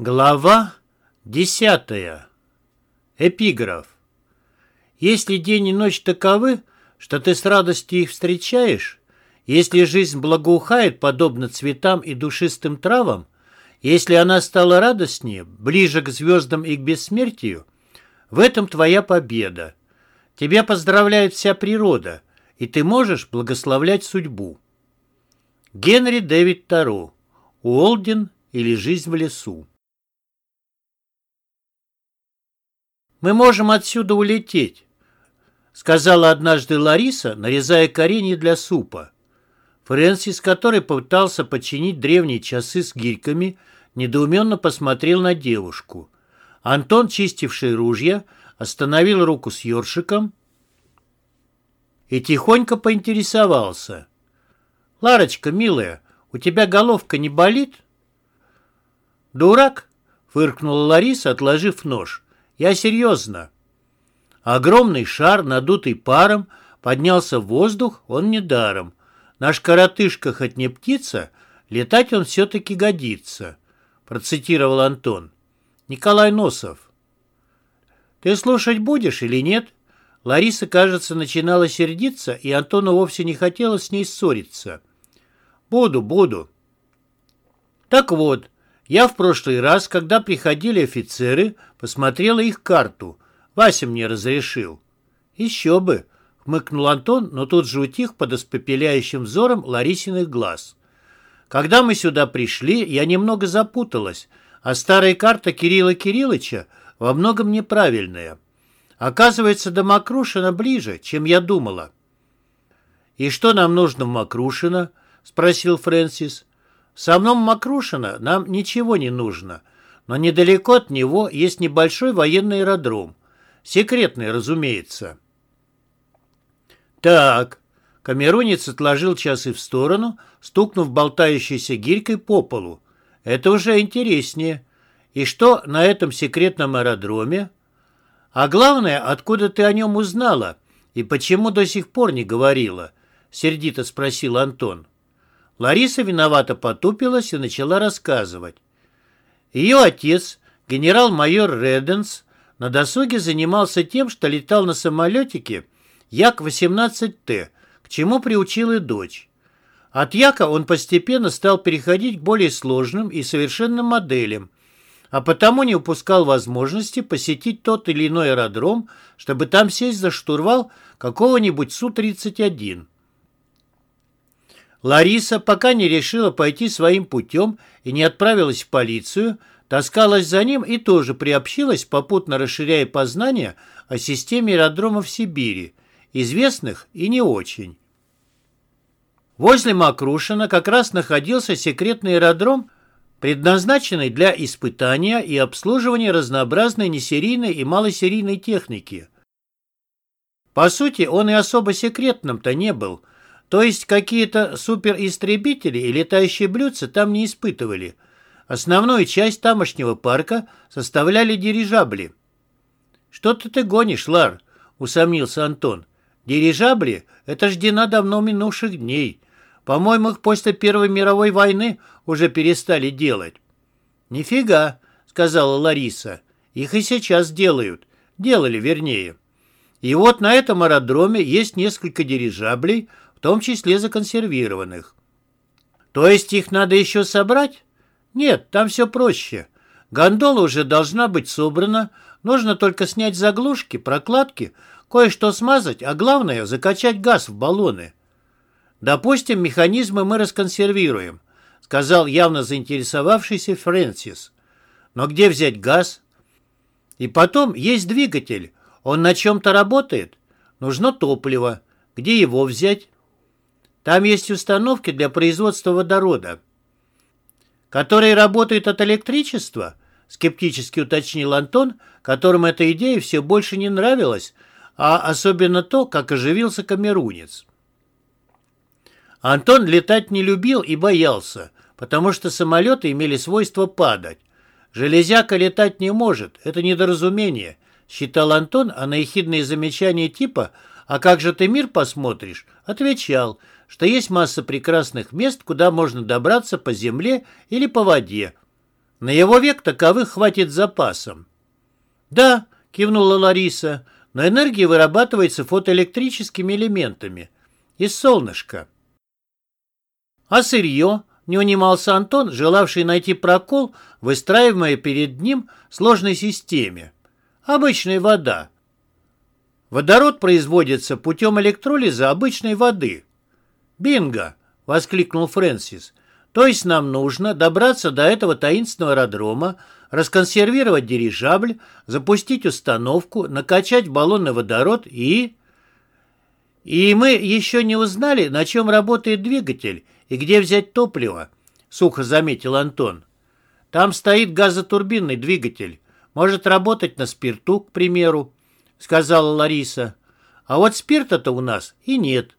Глава десятая. Эпиграф. Если день и ночь таковы, что ты с радостью их встречаешь, если жизнь благоухает, подобно цветам и душистым травам, если она стала радостнее, ближе к звездам и к бессмертию, в этом твоя победа. Тебя поздравляет вся природа, и ты можешь благословлять судьбу. Генри Дэвид Таро. Уолден или жизнь в лесу. «Мы можем отсюда улететь», — сказала однажды Лариса, нарезая коренья для супа. Фрэнсис, который пытался подчинить древние часы с гирьками, недоуменно посмотрел на девушку. Антон, чистивший ружья, остановил руку с ёршиком и тихонько поинтересовался. «Ларочка, милая, у тебя головка не болит?» «Дурак!» — фыркнула Лариса, отложив нож. Я серьезно. Огромный шар, надутый паром, поднялся в воздух, он недаром. Наш коротышка хоть не птица, летать он все-таки годится, процитировал Антон. Николай Носов. Ты слушать будешь или нет? Лариса, кажется, начинала сердиться, и Антону вовсе не хотелось с ней ссориться. Буду, буду. Так вот, я в прошлый раз, когда приходили офицеры, посмотрела их карту. Вася мне разрешил. Еще бы, хмыкнул Антон, но тут же утих под испепеляющим взором Ларисиных глаз. Когда мы сюда пришли, я немного запуталась, а старая карта Кирилла Кирилловича во многом неправильная. Оказывается, до Макрушина ближе, чем я думала. «И что нам нужно в Макрушино?» — спросил Фрэнсис. В самом Макрушино нам ничего не нужно, но недалеко от него есть небольшой военный аэродром. Секретный, разумеется. Так, камерунец отложил часы в сторону, стукнув болтающейся гирькой по полу. Это уже интереснее. И что на этом секретном аэродроме? А главное, откуда ты о нем узнала и почему до сих пор не говорила? Сердито спросил Антон. Лариса виновато потупилась и начала рассказывать. Ее отец, генерал-майор Реденс, на досуге занимался тем, что летал на самолетике Як-18Т, к чему приучил и дочь. От Яка он постепенно стал переходить к более сложным и совершенным моделям, а потому не упускал возможности посетить тот или иной аэродром, чтобы там сесть за штурвал какого-нибудь Су-31. Лариса, пока не решила пойти своим путем и не отправилась в полицию, таскалась за ним и тоже приобщилась, попутно расширяя познания о системе аэродромов Сибири, известных и не очень. Возле Макрушина как раз находился секретный аэродром, предназначенный для испытания и обслуживания разнообразной несерийной и малосерийной техники. По сути, он и особо секретным-то не был – то есть какие-то суперистребители и летающие блюдца там не испытывали. Основную часть тамошнего парка составляли дирижабли. «Что-то ты гонишь, Лар», — усомнился Антон. «Дирижабли — это ждена давно минувших дней. По-моему, их после Первой мировой войны уже перестали делать». «Нифига», — сказала Лариса. «Их и сейчас делают. Делали, вернее». И вот на этом аэродроме есть несколько дирижаблей, в том числе законсервированных. То есть их надо еще собрать? Нет, там все проще. Гондола уже должна быть собрана, нужно только снять заглушки, прокладки, кое-что смазать, а главное закачать газ в баллоны. Допустим, механизмы мы расконсервируем, сказал явно заинтересовавшийся Фрэнсис. Но где взять газ? И потом есть двигатель, он на чем-то работает. Нужно топливо. Где его взять? Там есть установки для производства водорода, которые работают от электричества, скептически уточнил Антон, которому эта идея все больше не нравилась, а особенно то, как оживился камерунец. Антон летать не любил и боялся, потому что самолеты имели свойство падать. Железяка летать не может, это недоразумение, считал Антон, а на ехидные замечания типа «А как же ты мир посмотришь?» отвечал – что есть масса прекрасных мест, куда можно добраться по земле или по воде. На его век таковых хватит запасом. «Да», — кивнула Лариса, — «но энергия вырабатывается фотоэлектрическими элементами. Из солнышка». «А сырье?» — не унимался Антон, желавший найти прокол, выстраиваемой перед ним сложной системе. «Обычная вода. Водород производится путем электролиза обычной воды». «Бинго!» — воскликнул Фрэнсис. «То есть нам нужно добраться до этого таинственного аэродрома, расконсервировать дирижабль, запустить установку, накачать баллонный водород и... И мы еще не узнали, на чем работает двигатель и где взять топливо, сухо заметил Антон. Там стоит газотурбинный двигатель. Может работать на спирту, к примеру, сказала Лариса. А вот спирта-то у нас и нет.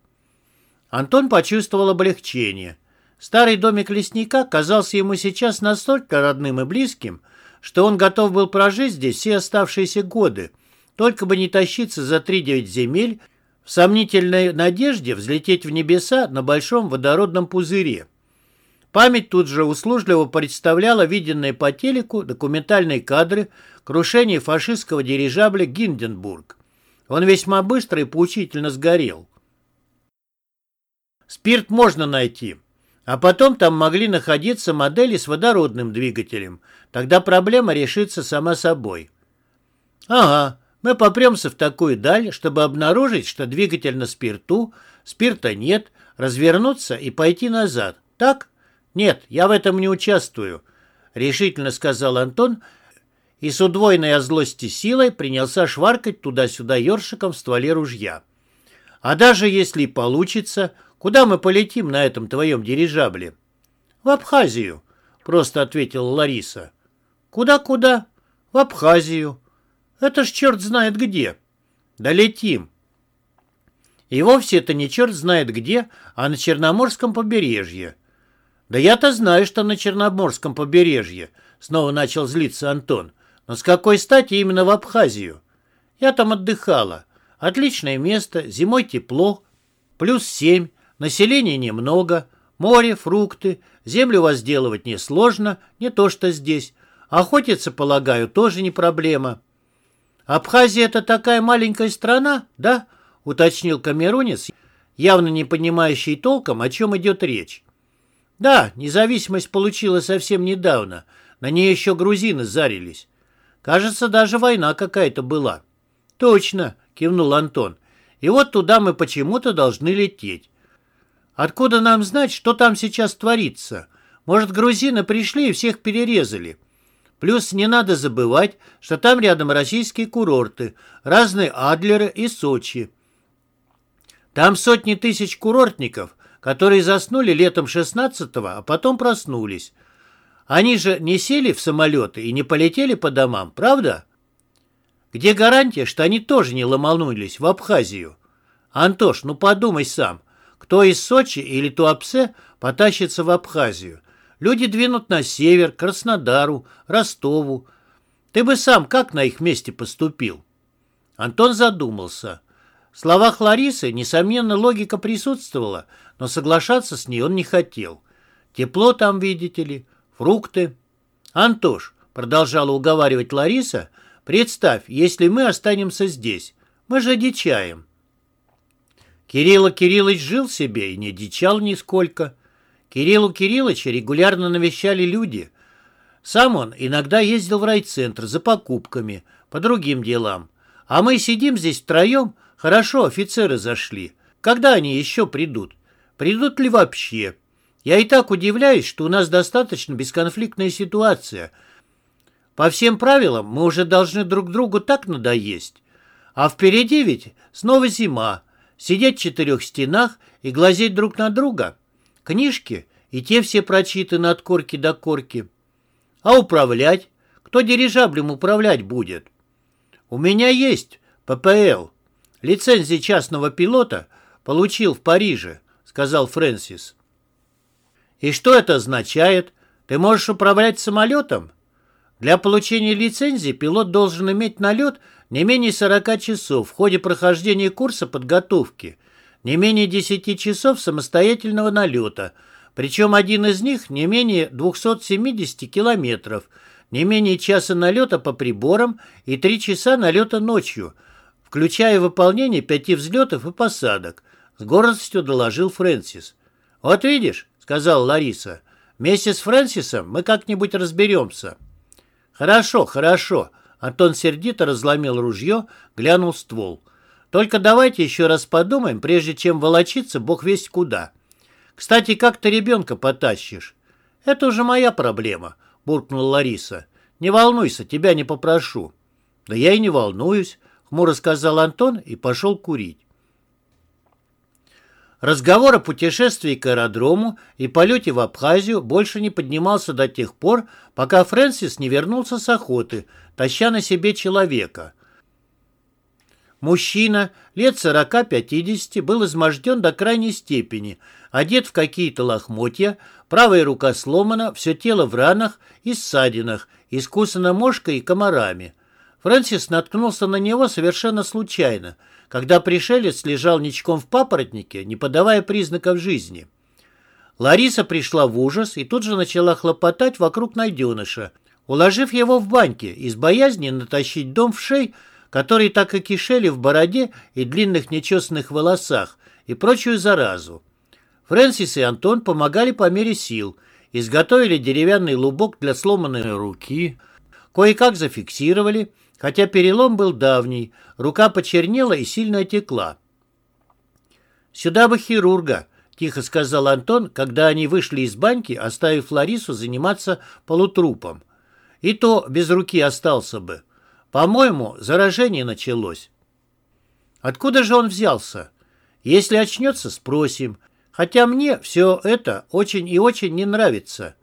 Антон почувствовал облегчение. Старый домик лесника казался ему сейчас настолько родным и близким, что он готов был прожить здесь все оставшиеся годы, только бы не тащиться за три-девять земель в сомнительной надежде взлететь в небеса на большом водородном пузыре. Память тут же услужливо представляла виденные по телеку документальные кадры крушения фашистского дирижабля «Гинденбург». Он весьма быстро и поучительно сгорел. Спирт можно найти, а потом там могли находиться модели с водородным двигателем. Тогда проблема решится сама собой. Ага, мы попремся в такую даль, чтобы обнаружить, что двигатель на спирту, спирта нет, развернуться и пойти назад. Так? Нет, я в этом не участвую, решительно сказал Антон и с удвоенной от злости силой принялся шваркать туда-сюда ёршиком в стволе ружья. А даже если и получится, Куда мы полетим на этом твоем дирижабле? В Абхазию, просто ответила Лариса. Куда-куда? В Абхазию. Это ж черт знает где. Долетим. И вовсе это не черт знает где, а на Черноморском побережье. Да я-то знаю, что на Черноморском побережье, снова начал злиться Антон. Но с какой стати именно в Абхазию? Я там отдыхала. Отличное место, зимой тепло, плюс семь, Населения немного, море, фрукты, землю возделывать несложно, не то что здесь. Охотиться, полагаю, тоже не проблема. Абхазия — это такая маленькая страна, да? Уточнил камерунец, явно не понимающий толком, о чем идет речь. Да, независимость получила совсем недавно. На ней еще грузины зарились. Кажется, даже война какая-то была. Точно, кивнул Антон. И вот туда мы почему-то должны лететь. Откуда нам знать, что там сейчас творится? Может, грузины пришли и всех перерезали? Плюс не надо забывать, что там рядом российские курорты, разные Адлеры и Сочи. Там сотни тысяч курортников, которые заснули летом 16-го, а потом проснулись. Они же не сели в самолеты и не полетели по домам, правда? Где гарантия, что они тоже не ломанулись в Абхазию? Антош, ну подумай сам, кто из Сочи или Туапсе потащится в Абхазию? Люди двинут на север, Краснодару, Ростову. Ты бы сам как на их месте поступил? Антон задумался. В словах Ларисы, несомненно, логика присутствовала, но соглашаться с ней он не хотел. Тепло там, видите ли, фрукты. Антош, продолжала уговаривать Лариса, представь, если мы останемся здесь. Мы же дичаем. Кирилл Кириллович жил себе и не дичал нисколько. Кириллу Кирилловича регулярно навещали люди. Сам он иногда ездил в райцентр за покупками, по другим делам. А мы сидим здесь втроем, хорошо, офицеры зашли. Когда они еще придут? Придут ли вообще? Я и так удивляюсь, что у нас достаточно бесконфликтная ситуация. По всем правилам мы уже должны друг другу так надоесть. А впереди ведь снова зима, Сидеть в четырех стенах и глазеть друг на друга? Книжки, и те все прочитаны от корки до корки. А управлять? Кто дирижаблем управлять будет? У меня есть ППЛ. Лицензии частного пилота получил в Париже, сказал Фрэнсис. И что это означает? Ты можешь управлять самолетом? Для получения лицензии пилот должен иметь налет не менее 40 часов в ходе прохождения курса подготовки, не менее 10 часов самостоятельного налета, Причем один из них не менее 270 километров, не менее часа налета по приборам и три часа налета ночью, включая выполнение пяти взлетов и посадок, с гордостью доложил Фрэнсис. «Вот видишь», — сказала Лариса, — «вместе с Фрэнсисом мы как-нибудь разберемся». «Хорошо, хорошо», — Антон сердито разломил ружье, глянул ствол. «Только давайте еще раз подумаем, прежде чем волочиться бог весть куда. Кстати, как ты ребенка потащишь?» «Это уже моя проблема», — буркнула Лариса. «Не волнуйся, тебя не попрошу». «Да я и не волнуюсь», — хмуро сказал Антон и пошел курить. Разговор о путешествии к аэродрому и полете в Абхазию больше не поднимался до тех пор, пока Фрэнсис не вернулся с охоты, таща на себе человека. Мужчина, лет 40-50, был изможден до крайней степени, одет в какие-то лохмотья, правая рука сломана, все тело в ранах и ссадинах, искусано мошкой и комарами. Фрэнсис наткнулся на него совершенно случайно – когда пришелец лежал ничком в папоротнике, не подавая признаков жизни. Лариса пришла в ужас и тут же начала хлопотать вокруг найденыша, уложив его в баньке из боязни натащить дом в шей, которые так и кишели в бороде и длинных нечесанных волосах, и прочую заразу. Фрэнсис и Антон помогали по мере сил, изготовили деревянный лубок для сломанной руки, кое-как зафиксировали, Хотя перелом был давний, рука почернела и сильно отекла. «Сюда бы хирурга», — тихо сказал Антон, когда они вышли из баньки, оставив Ларису заниматься полутрупом. «И то без руки остался бы. По-моему, заражение началось». «Откуда же он взялся? Если очнется, спросим. Хотя мне все это очень и очень не нравится».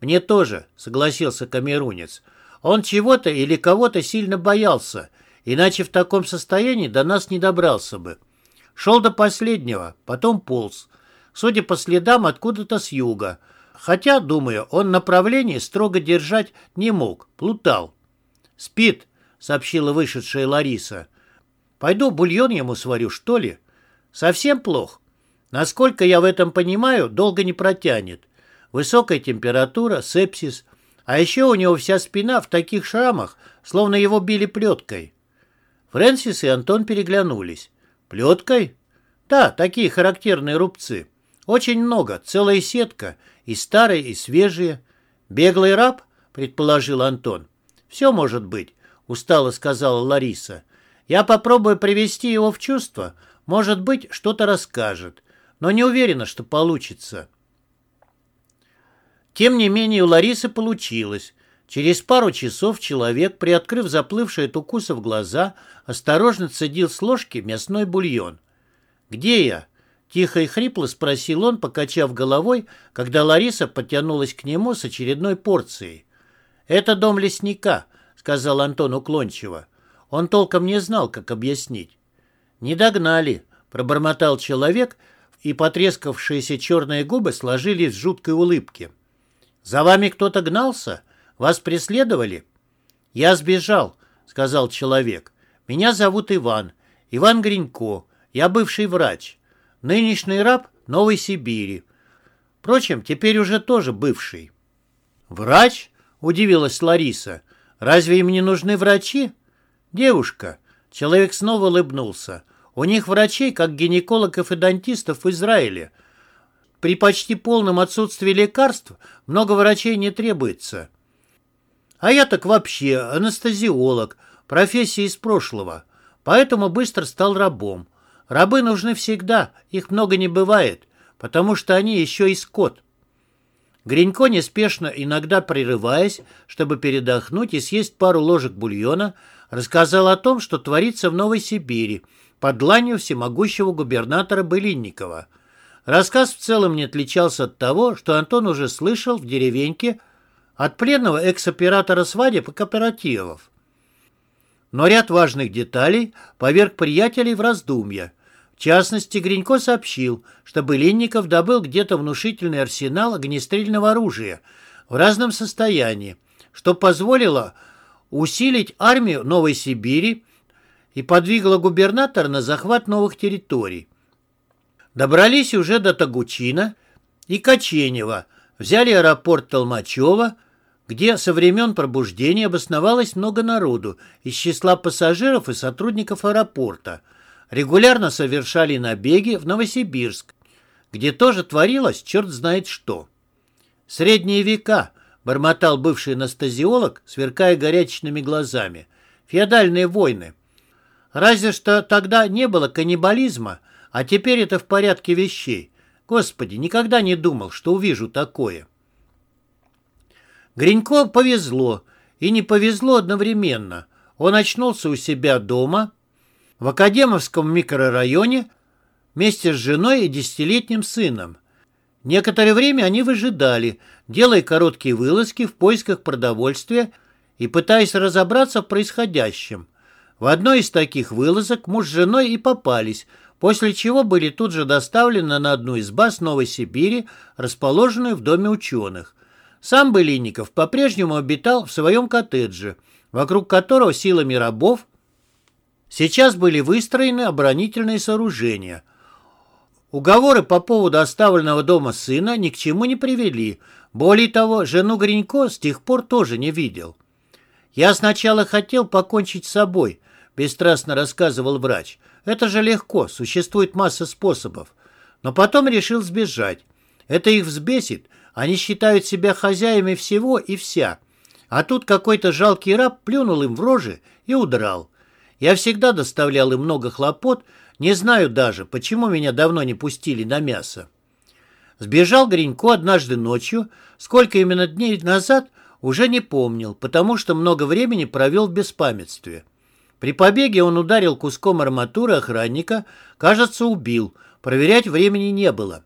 «Мне тоже», — согласился камерунец. Он чего-то или кого-то сильно боялся, иначе в таком состоянии до нас не добрался бы. Шел до последнего, потом полз. Судя по следам, откуда-то с юга. Хотя, думаю, он направление строго держать не мог, плутал. «Спит», — сообщила вышедшая Лариса. «Пойду бульон ему сварю, что ли?» «Совсем плохо. Насколько я в этом понимаю, долго не протянет. Высокая температура, сепсис, а еще у него вся спина в таких шрамах, словно его били плеткой. Фрэнсис и Антон переглянулись. «Плеткой?» «Да, такие характерные рубцы. Очень много, целая сетка, и старые, и свежие. Беглый раб?» — предположил Антон. «Все может быть», — устало сказала Лариса. «Я попробую привести его в чувство. Может быть, что-то расскажет. Но не уверена, что получится». Тем не менее у Ларисы получилось. Через пару часов человек, приоткрыв заплывшие от укусов глаза, осторожно цедил с ложки мясной бульон. «Где я?» — тихо и хрипло спросил он, покачав головой, когда Лариса потянулась к нему с очередной порцией. «Это дом лесника», — сказал Антон уклончиво. Он толком не знал, как объяснить. «Не догнали», — пробормотал человек, и потрескавшиеся черные губы сложились в жуткой улыбке. «За вами кто-то гнался? Вас преследовали?» «Я сбежал», — сказал человек. «Меня зовут Иван. Иван Гринько. Я бывший врач. Нынешний раб Новой Сибири. Впрочем, теперь уже тоже бывший». «Врач?» — удивилась Лариса. «Разве им не нужны врачи?» «Девушка». Человек снова улыбнулся. «У них врачей, как гинекологов и дантистов в Израиле. При почти полном отсутствии лекарств много врачей не требуется. А я так вообще анестезиолог, профессия из прошлого, поэтому быстро стал рабом. Рабы нужны всегда, их много не бывает, потому что они еще и скот. Гринько неспешно, иногда прерываясь, чтобы передохнуть и съесть пару ложек бульона, рассказал о том, что творится в Новой Сибири под дланью всемогущего губернатора Былинникова – Рассказ в целом не отличался от того, что Антон уже слышал в деревеньке от пленного экс-оператора свадеб и кооперативов. Но ряд важных деталей поверг приятелей в раздумья. В частности, Гринько сообщил, что Былинников добыл где-то внушительный арсенал огнестрельного оружия в разном состоянии, что позволило усилить армию Новой Сибири и подвигло губернатора на захват новых территорий. Добрались уже до Тагучина и Каченева. Взяли аэропорт Толмачева, где со времен пробуждения обосновалось много народу из числа пассажиров и сотрудников аэропорта. Регулярно совершали набеги в Новосибирск, где тоже творилось черт знает что. «Средние века», — бормотал бывший анестезиолог, сверкая горячечными глазами. «Феодальные войны. Разве что тогда не было каннибализма, а теперь это в порядке вещей. Господи, никогда не думал, что увижу такое». Гринько повезло, и не повезло одновременно. Он очнулся у себя дома, в Академовском микрорайоне, вместе с женой и десятилетним сыном. Некоторое время они выжидали, делая короткие вылазки в поисках продовольствия и пытаясь разобраться в происходящем. В одной из таких вылазок муж с женой и попались, после чего были тут же доставлены на одну из баз Новой Сибири, расположенную в Доме ученых. Сам Былинников по-прежнему обитал в своем коттедже, вокруг которого силами рабов сейчас были выстроены оборонительные сооружения. Уговоры по поводу оставленного дома сына ни к чему не привели. Более того, жену Гринько с тех пор тоже не видел. «Я сначала хотел покончить с собой», – бесстрастно рассказывал врач. «Это же легко, существует масса способов. Но потом решил сбежать. Это их взбесит, они считают себя хозяями всего и вся. А тут какой-то жалкий раб плюнул им в рожи и удрал. Я всегда доставлял им много хлопот, не знаю даже, почему меня давно не пустили на мясо. Сбежал Гринько однажды ночью, сколько именно дней назад, уже не помнил, потому что много времени провел в беспамятстве. При побеге он ударил куском арматуры охранника, кажется, убил, проверять времени не было.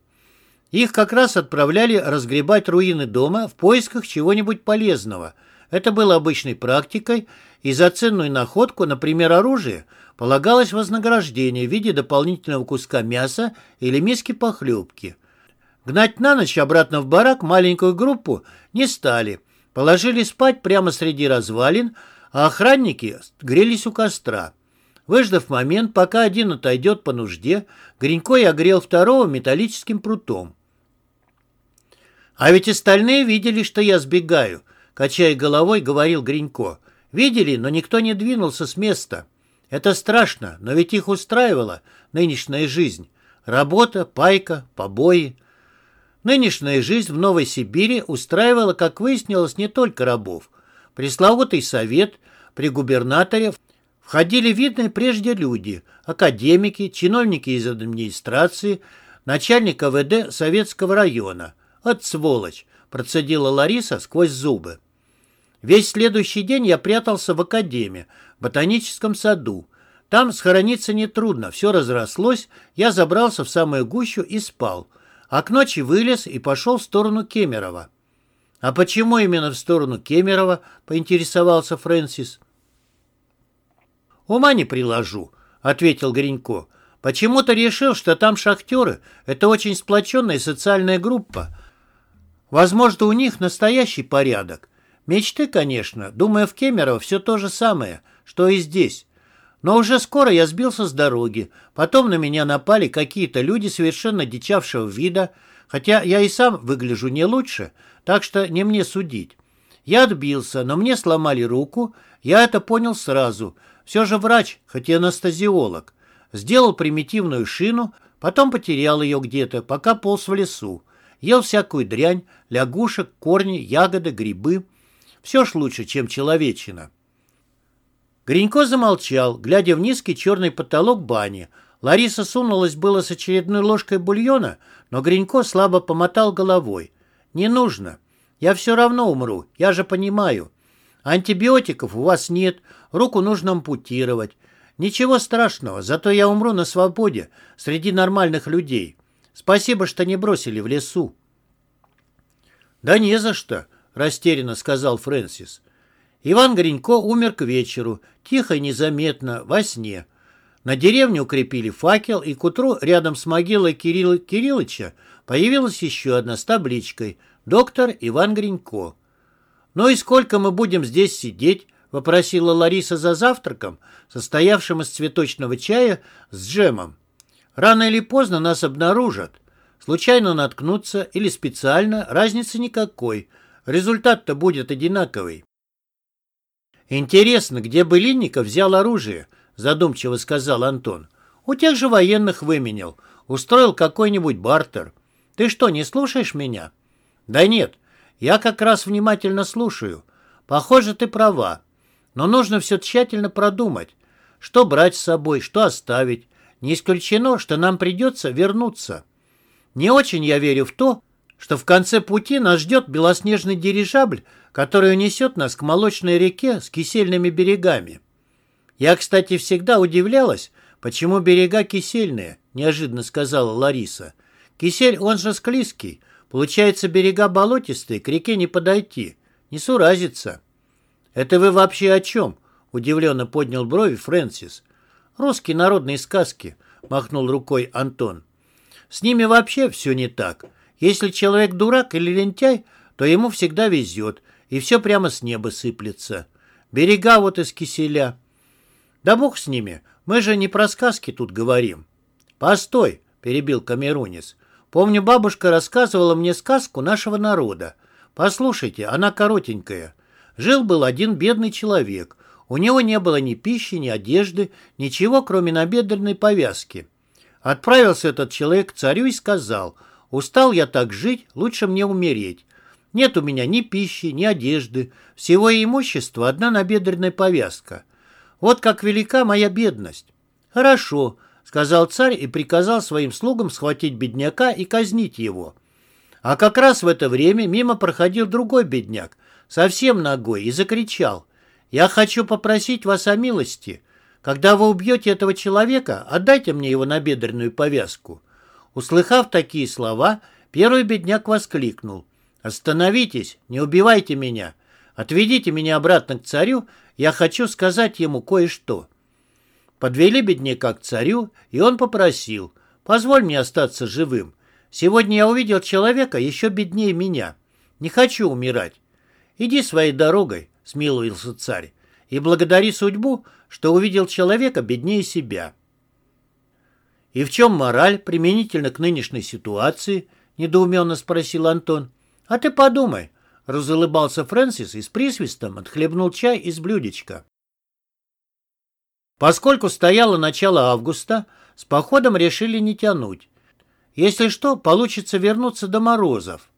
Их как раз отправляли разгребать руины дома в поисках чего-нибудь полезного. Это было обычной практикой, и за ценную находку, например, оружие, полагалось вознаграждение в виде дополнительного куска мяса или миски похлебки. Гнать на ночь обратно в барак маленькую группу не стали. Положили спать прямо среди развалин, а охранники грелись у костра. Выждав момент, пока один отойдет по нужде, Гринько и огрел второго металлическим прутом. «А ведь остальные видели, что я сбегаю», — качая головой, говорил Гринько. «Видели, но никто не двинулся с места. Это страшно, но ведь их устраивала нынешняя жизнь. Работа, пайка, побои». Нынешняя жизнь в Новой Сибири устраивала, как выяснилось, не только рабов. Пресловутый совет при губернаторе входили видные прежде люди, академики, чиновники из администрации, начальник АВД Советского района. «От сволочь!» – процедила Лариса сквозь зубы. Весь следующий день я прятался в академии, в ботаническом саду. Там схорониться нетрудно, все разрослось, я забрался в самую гущу и спал. А к ночи вылез и пошел в сторону Кемерова. «А почему именно в сторону Кемерова?» – поинтересовался Фрэнсис. «Ума не приложу», – ответил Гринько. «Почему-то решил, что там шахтеры – это очень сплоченная социальная группа, Возможно, у них настоящий порядок. Мечты, конечно. Думаю, в Кемерово все то же самое, что и здесь. Но уже скоро я сбился с дороги. Потом на меня напали какие-то люди совершенно дичавшего вида, хотя я и сам выгляжу не лучше, так что не мне судить. Я отбился, но мне сломали руку. Я это понял сразу. Все же врач, хоть и анестезиолог. Сделал примитивную шину, потом потерял ее где-то, пока полз в лесу. Ел всякую дрянь, лягушек, корни, ягоды, грибы. Все ж лучше, чем человечина. Гринько замолчал, глядя в низкий черный потолок бани. Лариса сунулась было с очередной ложкой бульона, но Гринько слабо помотал головой. «Не нужно. Я все равно умру, я же понимаю. Антибиотиков у вас нет, руку нужно ампутировать. Ничего страшного, зато я умру на свободе, среди нормальных людей. Спасибо, что не бросили в лесу. Да не за что, растерянно сказал Фрэнсис. Иван Гринько умер к вечеру, тихо и незаметно, во сне. На деревню укрепили факел, и к утру рядом с могилой Кирилла Кирилловича появилась еще одна с табличкой «Доктор Иван Гринько». «Ну и сколько мы будем здесь сидеть?» — вопросила Лариса за завтраком, состоявшим из цветочного чая с джемом. Рано или поздно нас обнаружат. случайно наткнуться или специально, разницы никакой. Результат-то будет одинаковый. «Интересно, где бы Линников взял оружие?» – задумчиво сказал Антон. «У тех же военных выменял. Устроил какой-нибудь бартер. Ты что, не слушаешь меня?» «Да нет, я как раз внимательно слушаю. Похоже, ты права. Но нужно все тщательно продумать. Что брать с собой, что оставить. Не исключено, что нам придется вернуться. Не очень я верю в то, что в конце пути нас ждет белоснежный дирижабль, который унесет нас к молочной реке с кисельными берегами. Я, кстати, всегда удивлялась, почему берега кисельные, неожиданно сказала Лариса. Кисель, он же склизкий. Получается, берега болотистые, к реке не подойти. Не суразится. Это вы вообще о чем? Удивленно поднял брови Фрэнсис. Русские народные сказки, махнул рукой Антон. С ними вообще все не так. Если человек дурак или лентяй, то ему всегда везет, и все прямо с неба сыплется. Берега вот из киселя. Да бог с ними, мы же не про сказки тут говорим. Постой, перебил Камерунис. Помню, бабушка рассказывала мне сказку нашего народа. Послушайте, она коротенькая. Жил-был один бедный человек. У него не было ни пищи, ни одежды, ничего, кроме набедренной повязки. Отправился этот человек к царю и сказал, «Устал я так жить, лучше мне умереть. Нет у меня ни пищи, ни одежды, всего имущества одна набедренная повязка. Вот как велика моя бедность». «Хорошо», — сказал царь и приказал своим слугам схватить бедняка и казнить его. А как раз в это время мимо проходил другой бедняк, совсем ногой, и закричал, «Я хочу попросить вас о милости. Когда вы убьете этого человека, отдайте мне его набедренную повязку». Услыхав такие слова, первый бедняк воскликнул, «Остановитесь, не убивайте меня. Отведите меня обратно к царю, я хочу сказать ему кое-что». Подвели бедняка к царю, и он попросил, «Позволь мне остаться живым. Сегодня я увидел человека еще беднее меня. Не хочу умирать. Иди своей дорогой, — смиловался царь, — и благодари судьбу, что увидел человека беднее себя. «И в чем мораль применительно к нынешней ситуации?» — недоуменно спросил Антон. «А ты подумай», — разулыбался Фрэнсис и с присвистом отхлебнул чай из блюдечка. Поскольку стояло начало августа, с походом решили не тянуть. Если что, получится вернуться до морозов.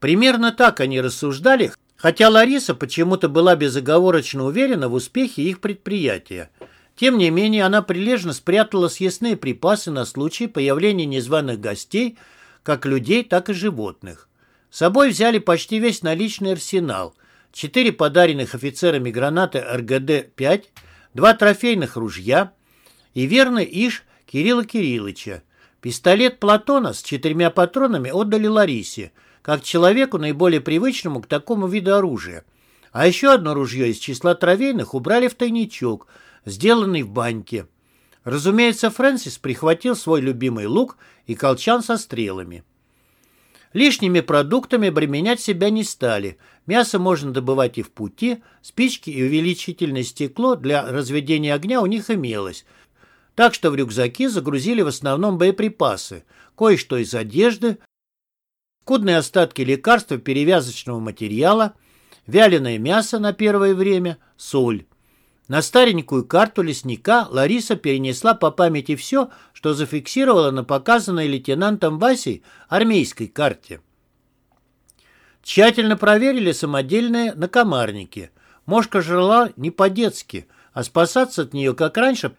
Примерно так они рассуждали, хотя Лариса почему-то была безоговорочно уверена в успехе их предприятия. Тем не менее, она прилежно спрятала съестные припасы на случай появления незваных гостей, как людей, так и животных. С собой взяли почти весь наличный арсенал. Четыре подаренных офицерами гранаты РГД-5, два трофейных ружья и верный иш Кирилла Кирилловича. Пистолет Платона с четырьмя патронами отдали Ларисе – как человеку, наиболее привычному к такому виду оружия. А еще одно ружье из числа травейных убрали в тайничок, сделанный в баньке. Разумеется, Фрэнсис прихватил свой любимый лук и колчан со стрелами. Лишними продуктами обременять себя не стали. Мясо можно добывать и в пути, спички и увеличительное стекло для разведения огня у них имелось. Так что в рюкзаки загрузили в основном боеприпасы, кое-что из одежды, скудные остатки лекарства перевязочного материала, вяленое мясо на первое время, соль. На старенькую карту лесника Лариса перенесла по памяти все, что зафиксировала на показанной лейтенантом Васей армейской карте. Тщательно проверили самодельные накомарники. Мошка жила не по-детски, а спасаться от нее, как раньше,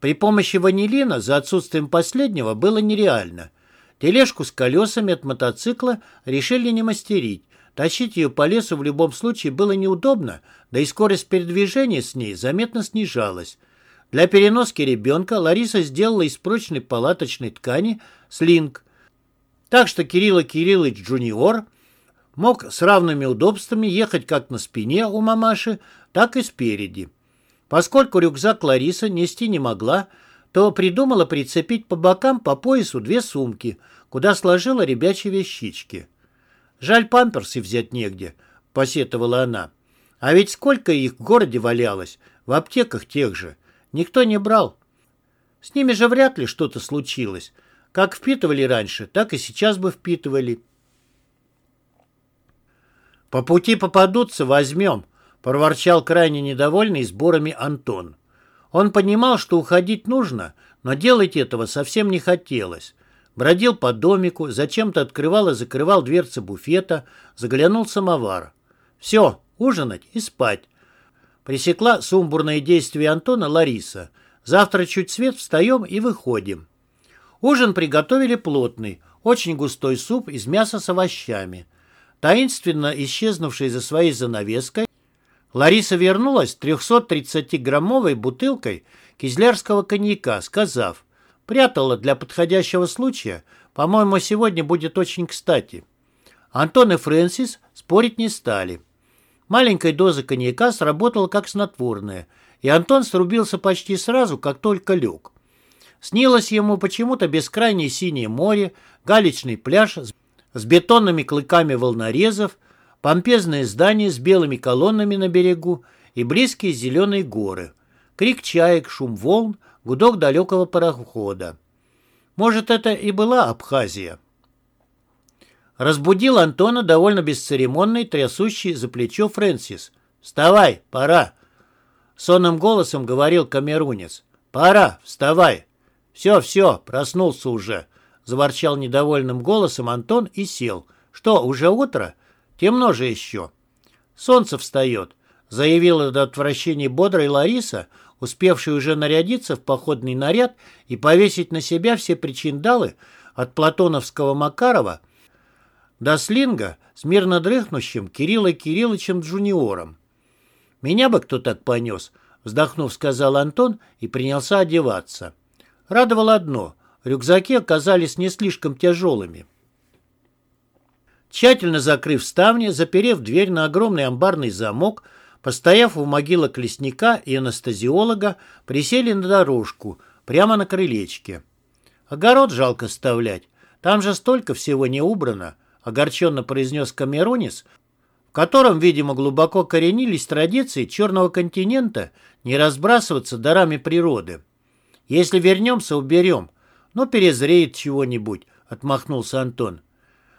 при помощи ванилина за отсутствием последнего было нереально. Тележку с колесами от мотоцикла решили не мастерить. Тащить ее по лесу в любом случае было неудобно, да и скорость передвижения с ней заметно снижалась. Для переноски ребенка Лариса сделала из прочной палаточной ткани слинг. Так что Кирилла Кириллович Джуниор мог с равными удобствами ехать как на спине у мамаши, так и спереди. Поскольку рюкзак Лариса нести не могла, то придумала прицепить по бокам по поясу две сумки, куда сложила ребячьи вещички. «Жаль, памперсы взять негде», — посетовала она. «А ведь сколько их в городе валялось, в аптеках тех же. Никто не брал. С ними же вряд ли что-то случилось. Как впитывали раньше, так и сейчас бы впитывали. «По пути попадутся, возьмем», — проворчал крайне недовольный сборами Антон. Он понимал, что уходить нужно, но делать этого совсем не хотелось. Бродил по домику, зачем-то открывал и закрывал дверцы буфета, заглянул самовар. «Все, ужинать и спать». Пресекла сумбурные действия Антона Лариса. «Завтра чуть свет, встаем и выходим». Ужин приготовили плотный, очень густой суп из мяса с овощами. Таинственно исчезнувший за своей занавеской, Лариса вернулась 330-граммовой бутылкой кизлярского коньяка, сказав, «Прятала для подходящего случая. По-моему, сегодня будет очень кстати». Антон и Фрэнсис спорить не стали. Маленькая доза коньяка сработала как снотворная, и Антон срубился почти сразу, как только лег. Снилось ему почему-то бескрайнее синее море, галечный пляж с бетонными клыками волнорезов, помпезные здания с белыми колоннами на берегу и близкие зеленые горы. Крик чаек, шум волн, гудок далекого парохода. Может, это и была Абхазия. Разбудил Антона довольно бесцеремонный, трясущий за плечо Фрэнсис. «Вставай, пора!» Сонным голосом говорил камерунец. «Пора, вставай!» «Все, все, проснулся уже», — заворчал недовольным голосом Антон и сел. «Что, уже утро? Темно же еще». «Солнце встает», — заявила до отвращения бодрая Лариса, успевшая уже нарядиться в походный наряд и повесить на себя все причиндалы от платоновского Макарова до слинга с мирно дрыхнущим Кириллой Кирилловичем Джуниором. «Меня бы кто так понес», — вздохнув, сказал Антон и принялся одеваться. Радовало одно – рюкзаки оказались не слишком тяжелыми. Тщательно закрыв ставни, заперев дверь на огромный амбарный замок, постояв у могилок лесника и анестезиолога, присели на дорожку, прямо на крылечке. «Огород жалко вставлять, там же столько всего не убрано», огорченно произнес Камеронис, в котором, видимо, глубоко коренились традиции черного континента не разбрасываться дарами природы. Если вернемся, уберем. Ну, перезреет чего-нибудь, отмахнулся Антон.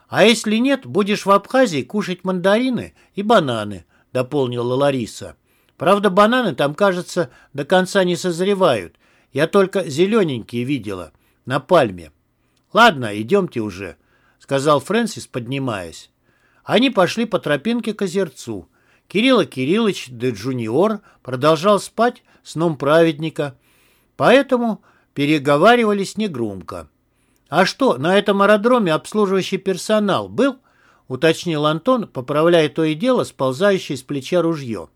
А если нет, будешь в Абхазии кушать мандарины и бананы, дополнила Лариса. Правда, бананы там, кажется, до конца не созревают. Я только зелененькие видела, на пальме. Ладно, идемте уже, сказал Фрэнсис, поднимаясь. Они пошли по тропинке к озерцу. Кирилл Кириллович де Джуниор продолжал спать сном праведника, Поэтому переговаривались негромко. «А что, на этом аэродроме обслуживающий персонал был?» — уточнил Антон, поправляя то и дело сползающее с плеча ружье.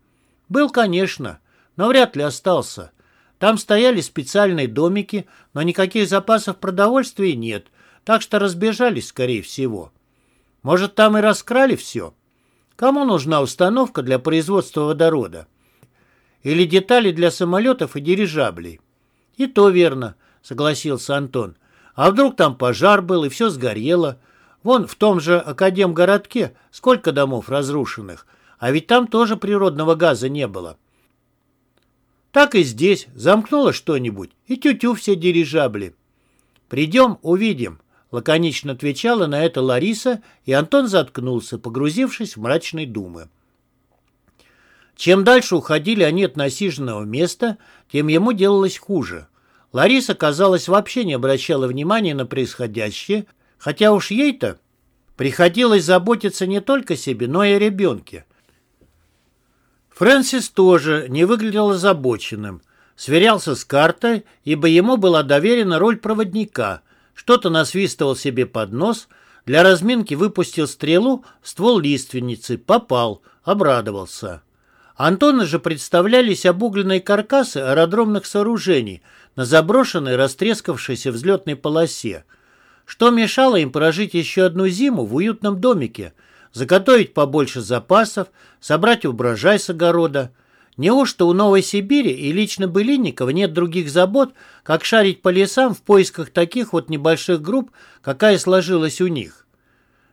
«Был, конечно, но вряд ли остался. Там стояли специальные домики, но никаких запасов продовольствия нет, так что разбежались, скорее всего. Может, там и раскрали все? Кому нужна установка для производства водорода? Или детали для самолетов и дирижаблей?» «И то верно», — согласился Антон. «А вдруг там пожар был и все сгорело? Вон в том же Академгородке сколько домов разрушенных, а ведь там тоже природного газа не было». «Так и здесь. Замкнуло что-нибудь, и тю-тю все дирижабли». «Придем, увидим», — лаконично отвечала на это Лариса, и Антон заткнулся, погрузившись в мрачные думы. Чем дальше уходили они от насиженного места, тем ему делалось хуже. Лариса, казалось, вообще не обращала внимания на происходящее, хотя уж ей-то приходилось заботиться не только о себе, но и о ребенке. Фрэнсис тоже не выглядел озабоченным. Сверялся с картой, ибо ему была доверена роль проводника. Что-то насвистывал себе под нос, для разминки выпустил стрелу в ствол лиственницы, попал, обрадовался. Антону же представлялись обугленные каркасы аэродромных сооружений на заброшенной, растрескавшейся взлетной полосе. Что мешало им прожить еще одну зиму в уютном домике, заготовить побольше запасов, собрать урожай с огорода? Неужто у Новой Сибири и лично Былинникова нет других забот, как шарить по лесам в поисках таких вот небольших групп, какая сложилась у них?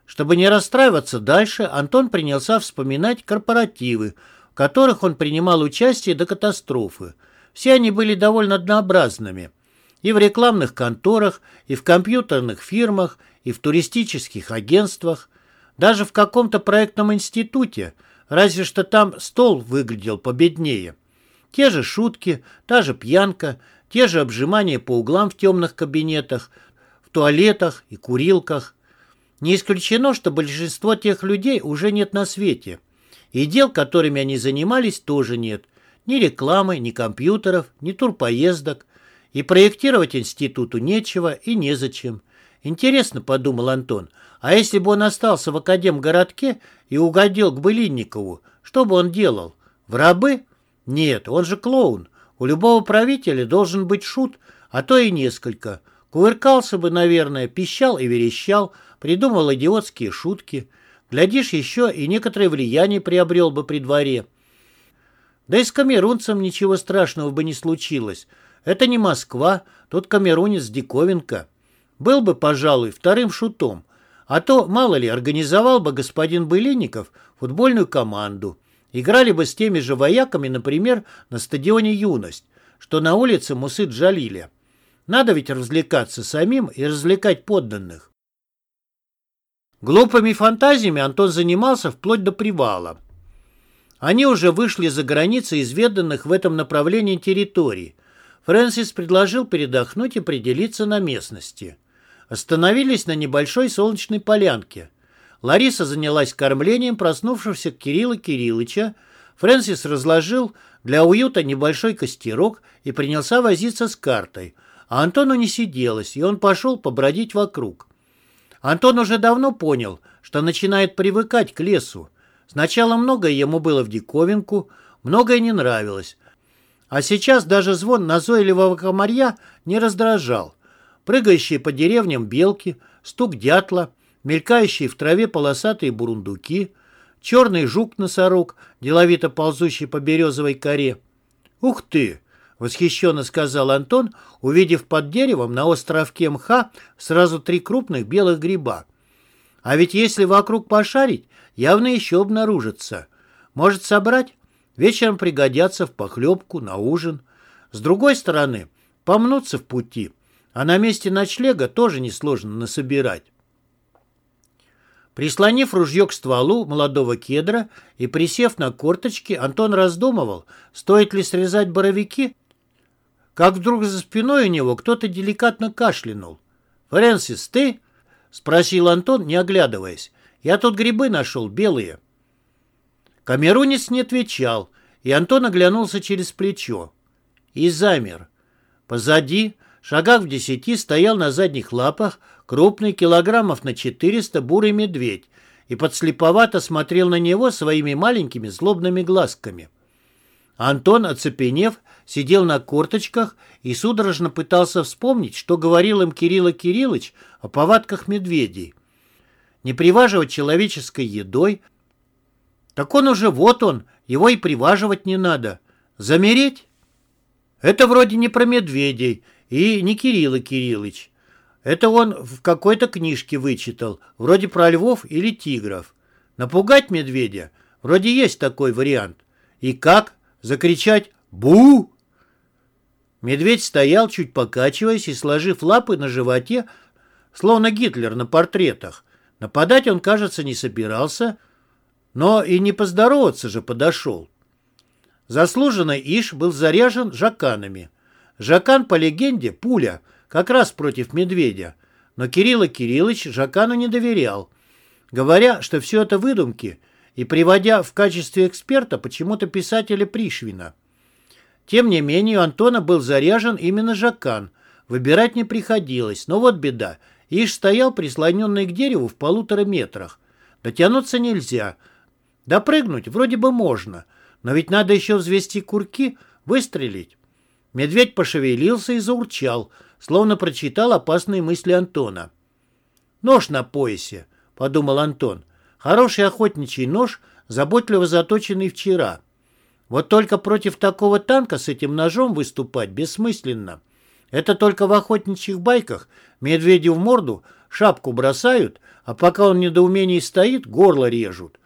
Чтобы не расстраиваться дальше, Антон принялся вспоминать корпоративы, в которых он принимал участие до катастрофы. Все они были довольно однообразными. И в рекламных конторах, и в компьютерных фирмах, и в туристических агентствах, даже в каком-то проектном институте, разве что там стол выглядел победнее. Те же шутки, та же пьянка, те же обжимания по углам в темных кабинетах, в туалетах и курилках. Не исключено, что большинство тех людей уже нет на свете. И дел, которыми они занимались, тоже нет. Ни рекламы, ни компьютеров, ни турпоездок. И проектировать институту нечего и незачем. Интересно, подумал Антон, а если бы он остался в академгородке и угодил к Былинникову, что бы он делал? В рабы? Нет, он же клоун. У любого правителя должен быть шут, а то и несколько. Кувыркался бы, наверное, пищал и верещал, придумывал идиотские шутки. Глядишь, еще и некоторое влияние приобрел бы при дворе. Да и с камерунцем ничего страшного бы не случилось. Это не Москва, тут камерунец диковинка. Был бы, пожалуй, вторым шутом. А то, мало ли, организовал бы господин Былинников футбольную команду. Играли бы с теми же вояками, например, на стадионе «Юность», что на улице Мусы Джалиля. Надо ведь развлекаться самим и развлекать подданных. Глупыми фантазиями Антон занимался вплоть до привала. Они уже вышли за границы изведанных в этом направлении территорий. Фрэнсис предложил передохнуть и определиться на местности. Остановились на небольшой солнечной полянке. Лариса занялась кормлением проснувшегося Кирилла Кириллыча. Фрэнсис разложил для уюта небольшой костерок и принялся возиться с картой. А Антону не сиделось, и он пошел побродить вокруг. Антон уже давно понял, что начинает привыкать к лесу. Сначала многое ему было в диковинку, многое не нравилось. А сейчас даже звон назойливого комарья не раздражал. Прыгающие по деревням белки, стук дятла, мелькающие в траве полосатые бурундуки, черный жук-носорог, деловито ползущий по березовой коре. «Ух ты!» — восхищенно сказал Антон, увидев под деревом на островке мха сразу три крупных белых гриба. «А ведь если вокруг пошарить, явно еще обнаружится. Может собрать? Вечером пригодятся в похлебку, на ужин. С другой стороны, помнуться в пути, а на месте ночлега тоже несложно насобирать. Прислонив ружье к стволу молодого кедра и присев на корточки, Антон раздумывал, стоит ли срезать боровики, как вдруг за спиной у него кто-то деликатно кашлянул. «Фрэнсис, ты?» — спросил Антон, не оглядываясь. Я тут грибы нашел, белые». Камерунец не отвечал, и Антон оглянулся через плечо. И замер. Позади, шагах в десяти, стоял на задних лапах крупный килограммов на четыреста бурый медведь и подслеповато смотрел на него своими маленькими злобными глазками. Антон, оцепенев, сидел на корточках и судорожно пытался вспомнить, что говорил им Кирилл Кириллович о повадках медведей не приваживать человеческой едой, так он уже вот он, его и приваживать не надо. Замереть? Это вроде не про медведей и не Кирилла Кириллович. Это он в какой-то книжке вычитал, вроде про львов или тигров. Напугать медведя? Вроде есть такой вариант. И как? Закричать «Бу!» Медведь стоял, чуть покачиваясь и сложив лапы на животе, словно Гитлер на портретах. Нападать он, кажется, не собирался, но и не поздороваться же подошел. Заслуженный Иш был заряжен жаканами. Жакан, по легенде, пуля, как раз против медведя. Но Кирилл Кириллович Жакану не доверял, говоря, что все это выдумки, и приводя в качестве эксперта почему-то писателя Пришвина. Тем не менее, у Антона был заряжен именно Жакан. Выбирать не приходилось, но вот беда. Иш стоял прислоненный к дереву в полутора метрах. Дотянуться нельзя. Допрыгнуть вроде бы можно, но ведь надо еще взвести курки, выстрелить. Медведь пошевелился и заурчал, словно прочитал опасные мысли Антона. «Нож на поясе», — подумал Антон. «Хороший охотничий нож, заботливо заточенный вчера. Вот только против такого танка с этим ножом выступать бессмысленно. Это только в охотничьих байках медведю в морду шапку бросают, а пока он в недоумении стоит, горло режут.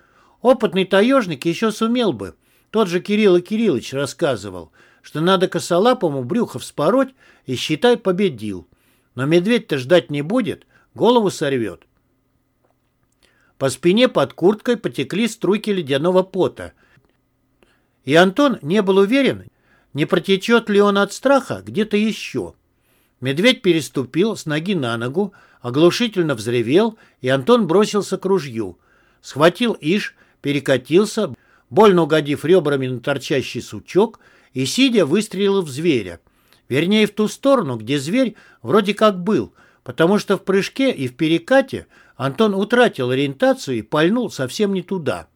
Опытный таежник еще сумел бы. Тот же Кирилл Кириллович рассказывал. что надо косолапому брюхо вспороть и, считай, победил. Но медведь-то ждать не будет, голову сорвет. По спине под курткой потекли струйки ледяного пота. И Антон не был уверен, не протечет ли он от страха где-то еще. Медведь переступил с ноги на ногу, оглушительно взревел, и Антон бросился к ружью. Схватил иш, перекатился, больно угодив ребрами на торчащий сучок, и, сидя, выстрелил в зверя. Вернее, в ту сторону, где зверь вроде как был, потому что в прыжке и в перекате Антон утратил ориентацию и пальнул совсем не туда.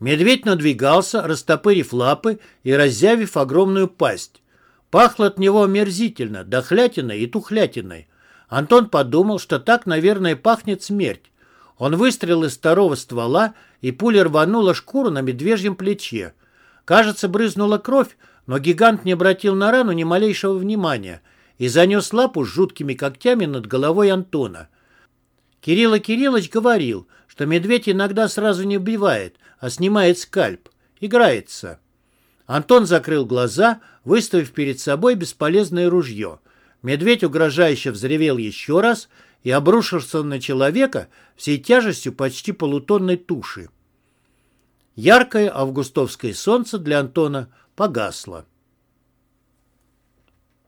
Медведь надвигался, растопырив лапы и разъявив огромную пасть. Пахло от него омерзительно, дохлятиной и тухлятиной. Антон подумал, что так, наверное, пахнет смерть. Он выстрелил из второго ствола, и пуля рванула шкуру на медвежьем плече. Кажется, брызнула кровь, но гигант не обратил на рану ни малейшего внимания и занес лапу с жуткими когтями над головой Антона. Кирилл Кириллович говорил, что медведь иногда сразу не убивает, а снимает скальп. Играется. Антон закрыл глаза, выставив перед собой бесполезное ружье. Медведь угрожающе взревел еще раз и обрушился на человека всей тяжестью почти полутонной туши. Яркое августовское солнце для Антона погасло.